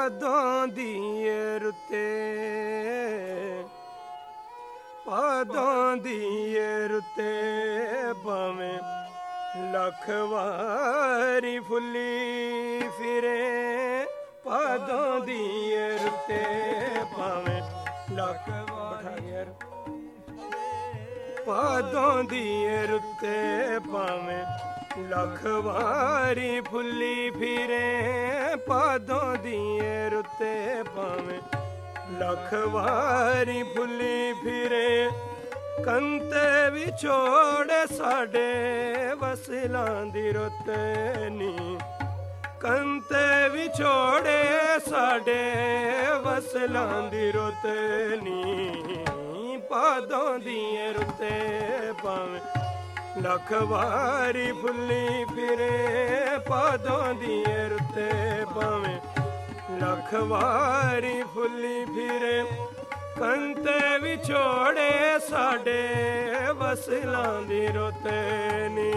ਪਾਦੋਂ ਦੀ ਰੁੱਤੇ ਪਾਦੋਂ ਦੀ ਰੁੱਤੇ ਭਾਵੇਂ ਲੱਖ ਵਾਰੀ ਫੁੱਲੀ ਫਿਰੇ। ਪਾਦੋਂ ਦੀਏ ਰੁੱਤੇ ਭਾਵੇਂ ਲੱਖ ਬਿਠਾ ਗਿਆ ਪਾਦੋਂ ਦੀਏ ਰੁੱਤੇ ਭਾਵੇਂ ਲੱਖ ਵਾਰੀ ਫੁੱਲੀ ਫਿਰੇ, ਪਾਦੋਂ ਦੀਏ ਰੁੱਤੇ ਭਾਵੇਂ। ਲੱਖ ਵਾਰੀ ਫੁੱਲੀ ਫਿਰੇ, ਕੰਤੇ ਵਿਛੋੜੇ ਸਾਡੇ ਵਸਲਾਂ ਦੀ ਰੁੱਤ ਨੀ। ਕੰਤੇ ਵਿਛੋੜੇ ਸਾਡੇ ਵਸਲਾਂ ਦੀ ਰੁੱਤ ਨੀ। ਪਾਦੋਂ ਦੀਏ ਰੁੱਤੇ ਭਾਵੇਂ। ਲੱਖ ਵਾਰੀ ਫੁੱਲੀ ਫਿਰੇ, ਪਾਦੋਂ ਦੀ ਰੁੱਤੇ ਭਾਵੇਂ ਲੱਖ ਵਾਰੀ ਫੁੱਲੀ ਫਿਰੇ। ਕੰਤੇ ਵਿਛੋੜੇ ਸਾਡੇ ਵਸਲਾਂ ਦੀ ਰੁੱਤੇ ਨੀ।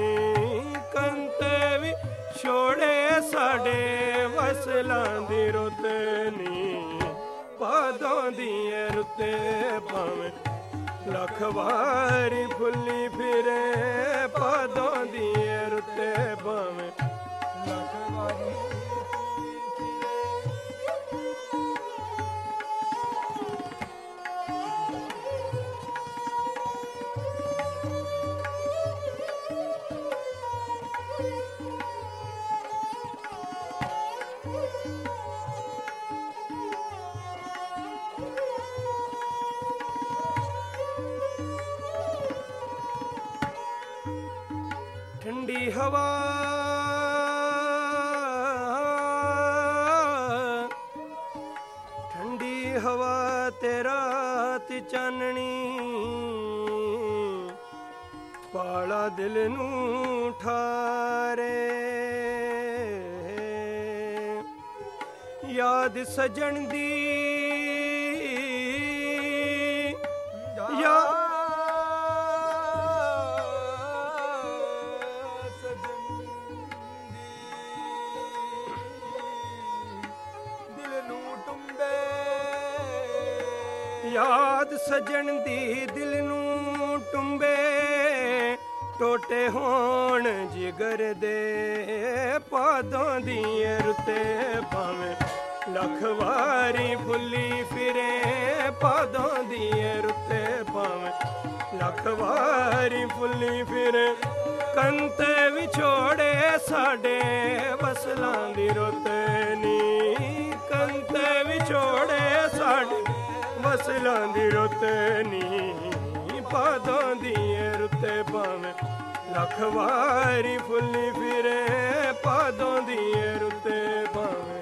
ਕੰਤੇ ਵੀ ਛੋੜੇ ਸਾਡੇ ਵਸਲਾਂ ਦੀ ਰੁੱਤੇ ਨੀ। ਪਾਦੋਂ ਦੀ ਰੁੱਤੇ ਭਾਵੇਂ ਲੱਖ ਵਾਰੀ ਫੁੱਲੀ ਫਿਰੇ ਪਾਦੋਂ ਦੀ ਰੁੱਤੇ ਭਾਵੇਂ ਠੰਡੀ ਹਵਾ। ਠੰਡੀ ਹਵਾ ਤੇ ਰਾਤ ਚਾਨਣੀ। ਪਾਲਾ ਦਿਲ ਨੂੰ ਠਾਰੇ। ਯਾਦ ਸਜਣ ਦੀ ਯਾਦ ਸਜਣ ਦੀ ਦਿਲ ਨੂੰ ਟੁੰਬੇ, ਟੋਟੇ ਹੋਣ ਜਿਗਰ ਦੇ ਪਾਦੋਂ ਦੀ ਰੁੱਤੇ ਭਾਵੇਂ ਲੱਖ ਵਾਰੀ ਫੁੱਲੀ ਫਿਰੇ, ਪਾਦੋਂ ਦੀ ਰੁੱਤੇ ਭਾਵੇਂ ਲੱਖ ਵਾਰੀ ਫੁੱਲੀ ਫਿਰੇ। ਕੰਤੇ ਵਿਛੋੜੇ ਸਾਡੇ ਵਸਲਾਂ ਦੀ ਰੁੱਤ ਨੀ ਕੰਤੇ ਵਿਛੋੜੇ ਸਾਡੇ ਵਸਲਾਂ ਦੀ ਰੁੱਤ ਨੀ ਪਾਦੋਂ ਦੀ ਰੁੱਤੇ ਭਾਵੇਂ ਲੱਖ ਵਾਰੀ ਫੁੱਲੀ ਫਿਰੇ ਪਾਦੋਂ ਦੀ ਰੁੱਤੇ ਭਾਵੇਂ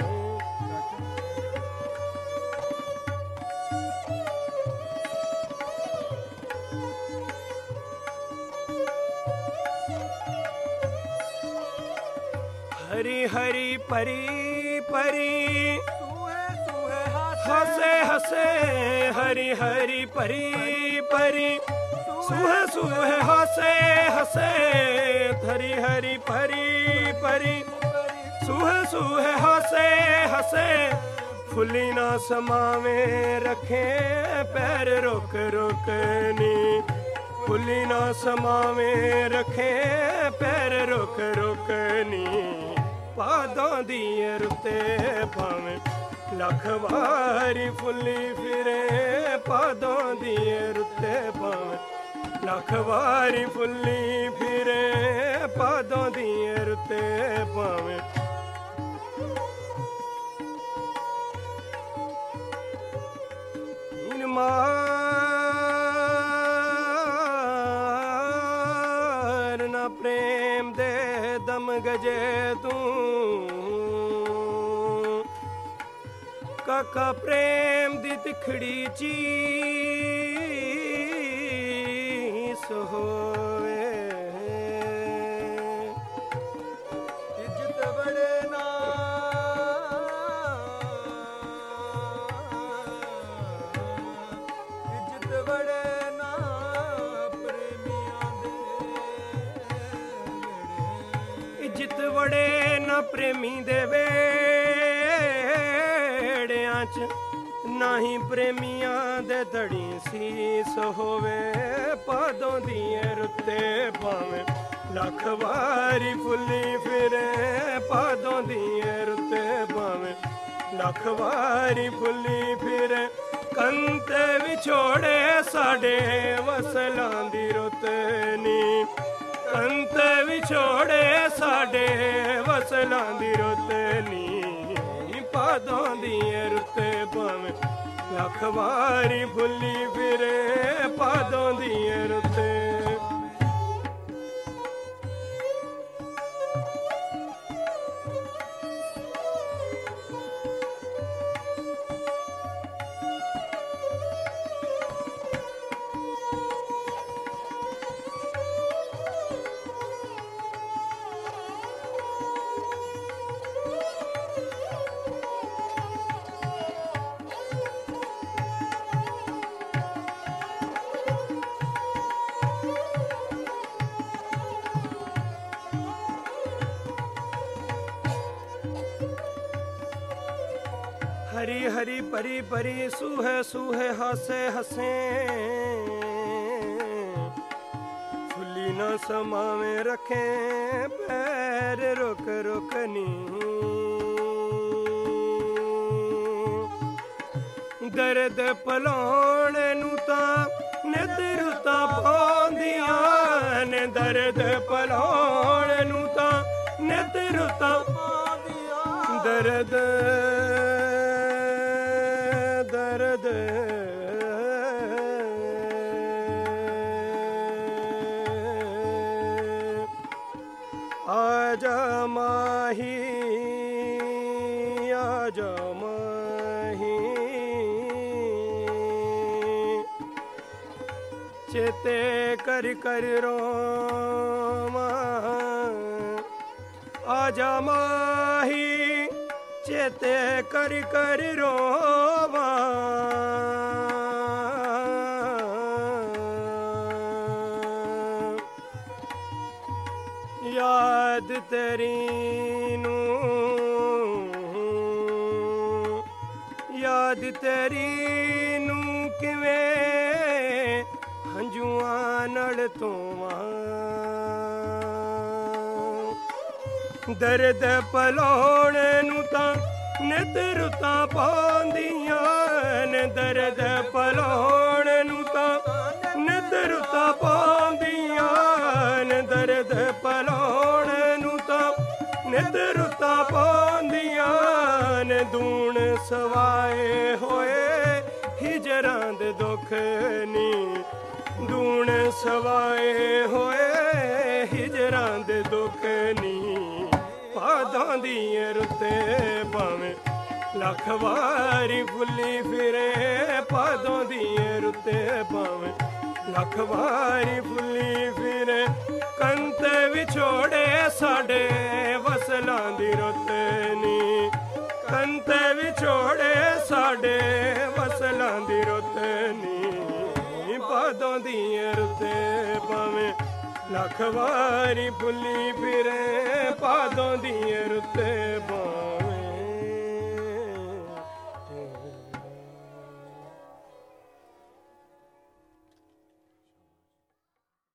ਹਰੀ ਹਰੀ ਪਰੀ ਪਰੀ ਹਸੇ ਹਸੇ, ਹਰੀ ਹਰੀ ਪਰੀ ਪਰੀ ਸੁਹ ਸੁਹ ਹਸੇ ਹਸੇ, ਹਰੀ ਹਰੀ ਪਰੀ ਪਰੀ ਸੁਹ ਸੁਹ ਹਸੇ ਹਸੇ, ਫੁੱਲੀ ਨਾ ਸਮਾਵੇ, ਰੱਖੇ ਪੈਰ ਰੁਕ ਰੁਕ ਨੀ। ਫੁੱਲੀ ਨਾ ਸਮਾਵੇ, ਰੱਖੇ ਪੈਰ ਰੁਕ ਰੁਕ ਨੀ। ਪਾਦੋਂ ਦੀ ਰੁੱਤੇ ਭਾਵੇਂ ਲੱਖ ਵਾਰੀ ਫੁੱਲੀ ਫਿਰੇ ਪਾਦੋਂ ਦੀ ਰੁੱਤੇ ਭਾਵੇਂ ਲੱਖ ਵਾਰੀ ਫੁੱਲੀ ਫਿਰੇ ਪਾਦੋਂ ਦੀ ਰੁੱਤੇ ਭਾਵੇਂ ਮਾਰ ਨਾ ਪ੍ਰੇਮ ਦੇ ਦਮ ਗਜੇ ਤੂੰ। ਕਾਕਾ ਪ੍ਰੇਮ ਦੀ ਤਿਖੜੀ ਚੀਸ ਹੋਵੇ। ਇੱਜ਼ਤ ਬੜੇ ਨਾ ਇੱਜ਼ਤ ਬੜੇ ਨਾ ਪ੍ਰੇਮੀਆਂ ਦੇ ਇੱਜ਼ਤ ਵੜੇ ਨਾ ਪ੍ਰੇਮੀ ਦੇ ਵੇ ਪਿਆਰਿਆਂ ਚ ਨਾਹੀ ਪ੍ਰੇਮੀਆਂ ਦੇ ਧੜੀ ਸੀਸ ਹੋਵੇ, ਪਾਦੋਂ ਦੀਆਂ ਰੁੱਤੇ ਭਾਵੇਂ ਲੱਖ ਵਾਰੀ ਫੁੱਲੀ ਫਿਰੇ, ਪਾਦੋਂ ਦੀਆਂ ਰੁੱਤੇ ਭਾਵੇਂ ਲੱਖ ਵਾਰੀ ਫੁੱਲੀ ਫਿਰੇ। ਕੰਤੇ ਵਿਛੋੜੇ ਸਾਡੇ ਵਸਲਾਂ ਦੀ ਰੁੱਤ ਨੀ। ਕੰਤੇ ਵਿਛੋੜੇ ਸਾਡੇ ਵਸਲਾਂ ਦੀ ਰੁੱਤ ਨੀ। ਪਾਦੋਂ ਦੀਆਂ ਰੁੱਤੇ ਭਾਵੇਂ ਲੱਖ ਵਾਰੀ ਫੁੱਲੀ ਫਿਰੇ ਪਾਦੋਂ ਦੀ ਰੁੱਤੇ ਹਰੀ ਹਰੀ ਪਰੀ ਭਰੀ ਸੂਹੇ ਸੁਹੇ ਹਾਸੇ ਹਸੇ। ਫੁੱਲੀ ਨਾ ਸਮਾਵੇਂ ਰੱਖੇ ਪੈਰ ਰੁਕ ਰੁਕਨੀ ਦਰਦ ਪਲਾਉਣ ਨੂੰ ਤਾਂ ਨਿਤ ਰੁੱਤਾਂ ਪਾਉਂਦੀਆਂ ਨੇ। ਦਰਦ ਪਲਾਉਣ ਨੂੰ ਤਾਂ ਨਿਤ ਰੁੱਤਾਂ ਦਰਦ ਆਜਾ ਮਾਹੀ ਆਜਾ ਮਾਹੀ ਚੇਤੇ ਕਰ ਕਰ ਰੋਮਾ ਆਜਾ ਮਾਹੀ ਚੇਤੇ ਕਰ ਕਰ ਰੋਵਾ ਤੇਰੀ ਨੂੰ ਯਾਦ ਤੇਰੀ ਨੂੰ ਕਿਵੇਂ ਹੰਝੂਆਂ ਨਾਲ ਧੋਵਾਂ। ਦਰਦ ਪਲਾਉਣ ਨੂੰ ਤਾਂ ਨਿਤ ਰੁੱਤਾਂ ਪਾਉਂਦੀਆਂ ਨੇ। ਦਰਦ ਪਲਾਉਣ ਨੂੰ ਤਾਂ ਨਿਤ ਰੁੱਤਾਂ ਪਾਉਂਦੀਆਂ ਨੇ। ਦਰਦ ਪਲਾਉਣ ਨਿਤ ਰੁੱਤਾਂ ਪਾਉਂਦੀਆਂ ਨੇ ਦੂਣ ਸਵਾਏ ਹੋਏ। ਹਿਜਰਾਂ ਦੇ ਦੁੱਖ ਨੀ ਦੂਣ ਸਵਾਏ ਹੋਏ। ਹਿਜਰਾਂ ਦੇ ਦੁੱਖ ਨੀ ਪਾਦਾਂ ਦੀ ਰੁੱਤੇ ਭਾਵੇਂ ਲੱਖ ਵਾਰੀ ਫੁੱਲੀ ਫਿਰੇ। ਪਾਦੋਂ ਦੀ ਰੁੱਤੇ ਭਾਵੇਂ ਲੱਖ ਵਾਰੀ ਫੁੱਲੀ ਫਿਰੇ, ਕੰਤ ਵਿਛੋੜੇ ਸਾਡੇ ਵਸਲਾਂ ਦੀ ਰੁੱਤ ਨੀ। ਕੰਤ ਵਿਛੋੜੇ ਸਾਡੇ ਵਸਲਾਂ ਦੀ ਰੁੱਤ ਨੀ। ਪਾਦਾਂ ਦੀ ਰੁੱਤੇ ਭਾਵੇਂ ਲੱਖ ਵਾਰੀ ਫੁੱਲੀ ਫਿਰੇ, ਪਾਦੋਂ ਦੀ ਰੁੱਤੇ ਭਾਵੇਂ